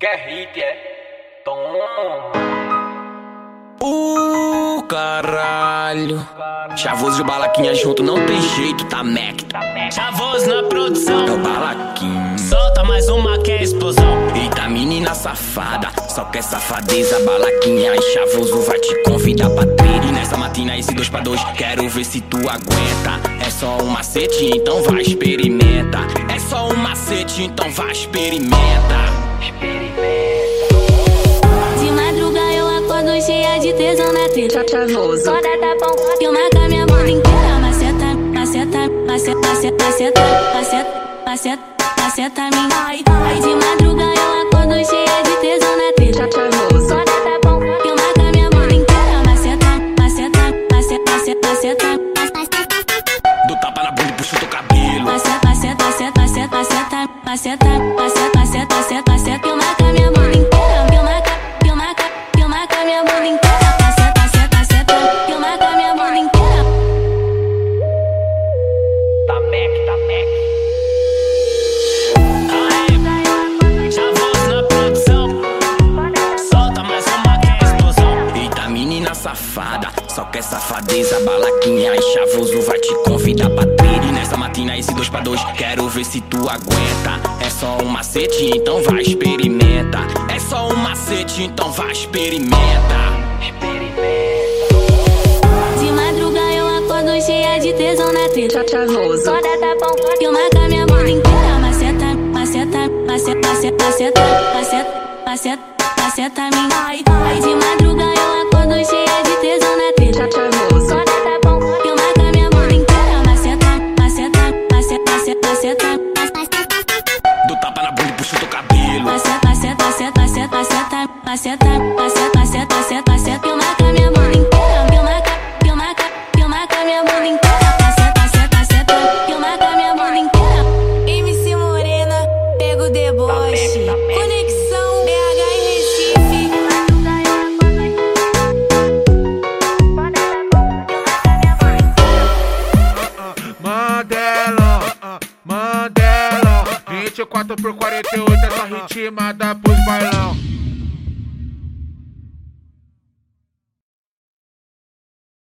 Quer hit, é? Toma. Uh, caralho. Chavoso e o Balaquinha junto não tem jeito, tá Mac. Chavoso na produção. É o Balaquinha. Solta mais uma que é explosão. Eita, menina safada. Só quer safadeza, Balaquinha e Chavoso vai te convidar pra ter. E nessa matina, esse dois pra dois, quero ver se tu aguenta. É só um macete, então vai, experimenta. É só um macete, então vai, experimenta. De madruga eu acordo cheia de tesão na teta. Chavoso. Só dá tapão que eu marca minha bunda inteira. Maceta, maceta, maceta, maceta, maceta, maceta, maceta, maceta minha. Ai, ai, maceta, maceta, maceta, maceta, maceta, eu marca minha bunda inteira. Eu marca, eu marca, eu minha bunda inteira. Maceta, maceta, maceta. Eu marca minha bunda inteira. Tá Mac, tá que é explosão. Eita, menina safada, só quer safadeza, balaquinha e chavoso vai te ter. E matina, esse dois pra dois, quero ver se tu aguenta. É só um macete, então vai, experimenta. É só um macete, então vai, experimenta. De madruga eu acordo cheia de tesão na teta. Chavoso. Só dá tapão que eu marca minha bunda inteira. Maceta, maceta, maceta, maceta, maceta, maceta, maceta, maceta minha. Ai, ai, de madruga eu acordo cheia maceta, maceta, maceta, maceta, maceta, eu marca minha bunda inteira. Eu marca, eu marca, eu marca minha bunda inteira. Maceta, maceta, maceta. Eu marca minha bunda inteira. MC Morena, pega o deboche. Conexão BH e Recife. Mandela, Mandela 24 por 48 essa ritmada pros bailão